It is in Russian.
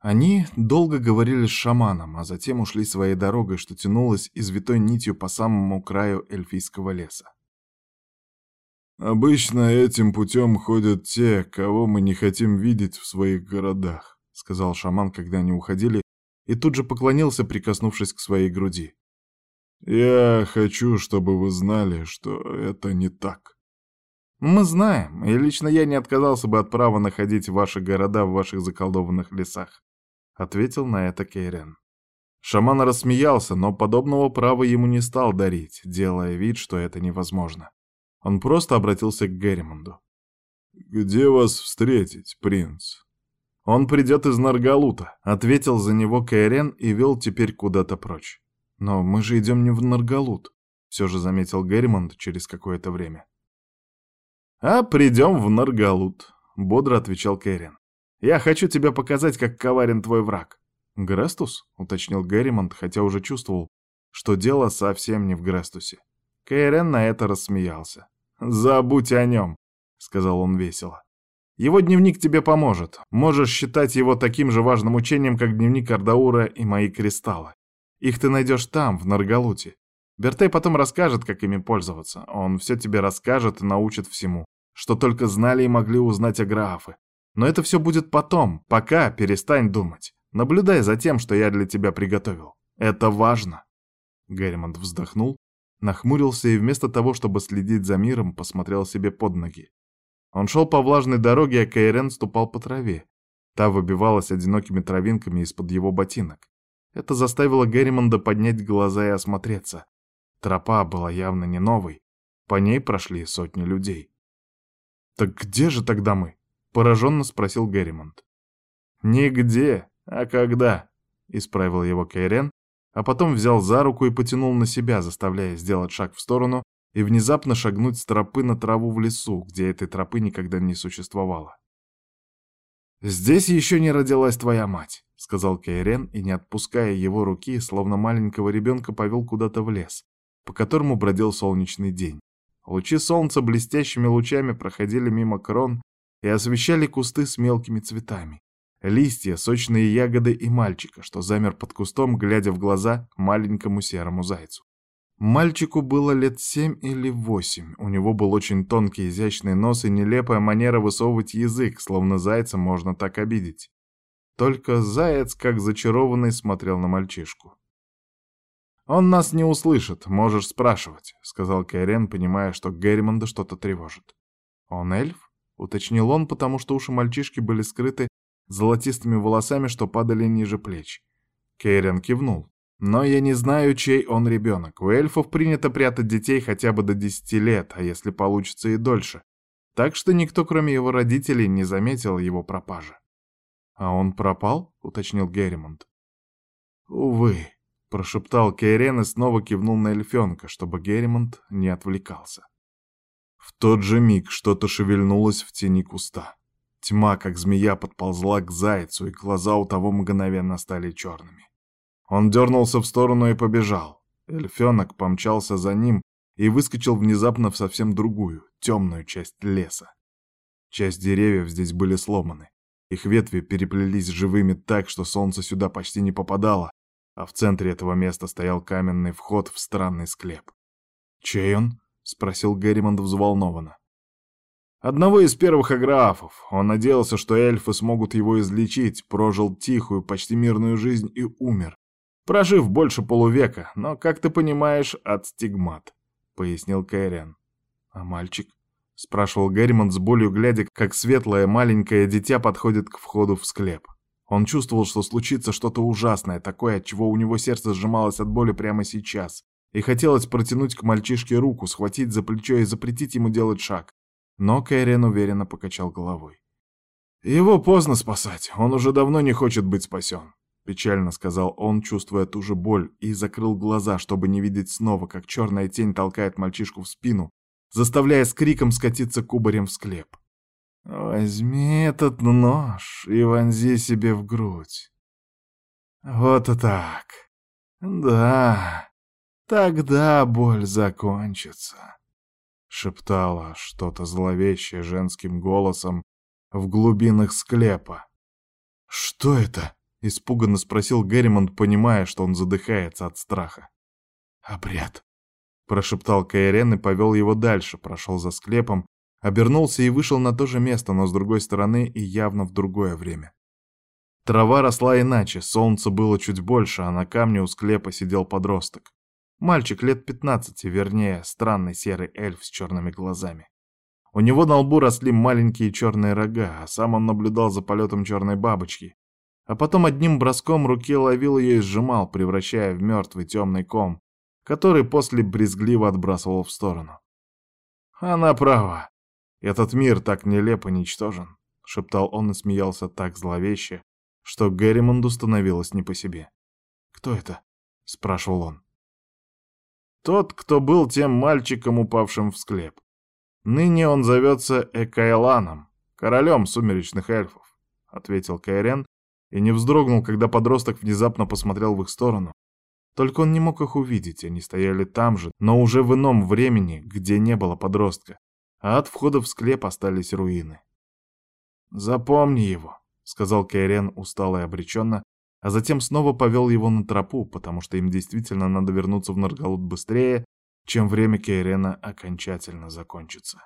Они долго говорили с шаманом, а затем ушли своей дорогой, что тянулась извитой нитью по самому краю эльфийского леса. «Обычно этим путем ходят те, кого мы не хотим видеть в своих городах», — сказал шаман, когда они уходили, и тут же поклонился, прикоснувшись к своей груди. «Я хочу, чтобы вы знали, что это не так». «Мы знаем, и лично я не отказался бы от права находить ваши города в ваших заколдованных лесах», — ответил на это Кейрен. Шаман рассмеялся, но подобного права ему не стал дарить, делая вид, что это невозможно. Он просто обратился к Герримонду. «Где вас встретить, принц?» «Он придет из Наргалута», — ответил за него Кайрен и вел теперь куда-то прочь. «Но мы же идем не в Наргалут», — все же заметил Герримонд через какое-то время. «А придем в Наргалут», — бодро отвечал Кэрин. «Я хочу тебе показать, как коварен твой враг». «Грестус?» — уточнил Герримонт, хотя уже чувствовал, что дело совсем не в Грестусе. Кэрен на это рассмеялся. «Забудь о нем», — сказал он весело. «Его дневник тебе поможет. Можешь считать его таким же важным учением, как дневник Ардаура и мои кристаллы. Их ты найдешь там, в Наргалуте. Бертей потом расскажет, как ими пользоваться. Он все тебе расскажет и научит всему, что только знали и могли узнать о Граафе. Но это все будет потом, пока перестань думать. Наблюдай за тем, что я для тебя приготовил. Это важно. Герримонт вздохнул, нахмурился и вместо того, чтобы следить за миром, посмотрел себе под ноги. Он шел по влажной дороге, а Кайрен ступал по траве. Та выбивалась одинокими травинками из-под его ботинок. Это заставило Герримонда поднять глаза и осмотреться. Тропа была явно не новой. По ней прошли сотни людей. «Так где же тогда мы?» — пораженно спросил Герримонт. «Нигде, а когда?» — исправил его Кайрен, а потом взял за руку и потянул на себя, заставляя сделать шаг в сторону и внезапно шагнуть с тропы на траву в лесу, где этой тропы никогда не существовало. «Здесь еще не родилась твоя мать», — сказал Кейрен, и, не отпуская его руки, словно маленького ребенка повел куда-то в лес, по которому бродил солнечный день. Лучи солнца блестящими лучами проходили мимо крон и освещали кусты с мелкими цветами. Листья, сочные ягоды и мальчика, что замер под кустом, глядя в глаза маленькому серому зайцу. Мальчику было лет семь или восемь. У него был очень тонкий изящный нос и нелепая манера высовывать язык, словно зайца можно так обидеть. Только заяц, как зачарованный, смотрел на мальчишку. «Он нас не услышит, можешь спрашивать», — сказал Кайрен, понимая, что Герримонда что-то тревожит. «Он эльф?» — уточнил он, потому что уши мальчишки были скрыты золотистыми волосами, что падали ниже плеч. Кейрен кивнул. Но я не знаю, чей он ребенок. У эльфов принято прятать детей хотя бы до десяти лет, а если получится и дольше. Так что никто, кроме его родителей, не заметил его пропажи. «А он пропал?» — уточнил Герримонт. «Увы», — прошептал Кейрен и снова кивнул на эльфенка, чтобы Герримонт не отвлекался. В тот же миг что-то шевельнулось в тени куста. Тьма, как змея, подползла к зайцу, и глаза у того мгновенно стали черными. Он дернулся в сторону и побежал. Эльфенок помчался за ним и выскочил внезапно в совсем другую, темную часть леса. Часть деревьев здесь были сломаны. Их ветви переплелись живыми так, что солнце сюда почти не попадало, а в центре этого места стоял каменный вход в странный склеп. «Чей он?» — спросил Герримонт взволнованно. Одного из первых аграфов. Он надеялся, что эльфы смогут его излечить, прожил тихую, почти мирную жизнь и умер, прожив больше полувека, но, как ты понимаешь, от стигмат», — пояснил Кайрен. «А мальчик?» — спрашивал Герримонт с болью, глядя, как светлое маленькое дитя подходит к входу в склеп. Он чувствовал, что случится что-то ужасное, такое, от чего у него сердце сжималось от боли прямо сейчас, и хотелось протянуть к мальчишке руку, схватить за плечо и запретить ему делать шаг. Но Кайрен уверенно покачал головой. «Его поздно спасать, он уже давно не хочет быть спасен. Печально сказал он, чувствуя ту же боль, и закрыл глаза, чтобы не видеть снова, как черная тень толкает мальчишку в спину, заставляя с криком скатиться кубарем в склеп. «Возьми этот нож и вонзи себе в грудь. Вот и так. Да, тогда боль закончится», — шептала что-то зловещее женским голосом в глубинах склепа. «Что это?» — испуганно спросил Герримонт, понимая, что он задыхается от страха. «Обряд», — прошептал Кайрен и повел его дальше, прошел за склепом, обернулся и вышел на то же место, но с другой стороны и явно в другое время. Трава росла иначе, солнца было чуть больше, а на камне у склепа сидел подросток. Мальчик лет пятнадцати, вернее, странный серый эльф с черными глазами. У него на лбу росли маленькие черные рога, а сам он наблюдал за полетом черной бабочки, а потом одним броском руки ловил ее и сжимал, превращая в мертвый темный ком, который после брезгливо отбрасывал в сторону. Она права. Этот мир так нелепо ничтожен, шептал он и смеялся так зловеще, что Герримонду становилось не по себе. «Кто это?» — спрашивал он. «Тот, кто был тем мальчиком, упавшим в склеп. Ныне он зовется Экайланом, королем сумеречных эльфов», — ответил Кайрен и не вздрогнул, когда подросток внезапно посмотрел в их сторону. Только он не мог их увидеть, они стояли там же, но уже в ином времени, где не было подростка, а от входа в склеп остались руины. «Запомни его», сказал Кайрен устало и обреченно, а затем снова повел его на тропу, потому что им действительно надо вернуться в Наргалут быстрее, чем время Кейрена окончательно закончится.